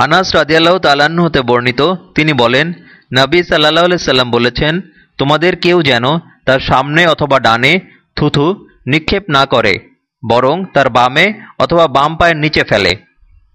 আনাস রাজিয়াল্লাহ তালান্ন হতে বর্ণিত, তিনি বলেন, নবী সাল্লাহ সাল্লাম বলেছেন, তোমাদের কেউ যেন তার সামনে অথবা ডানে থুথু নিক্ষেপ না করে, বরং তার বামে অথবা বাম পায়ের নিচে ফেলে।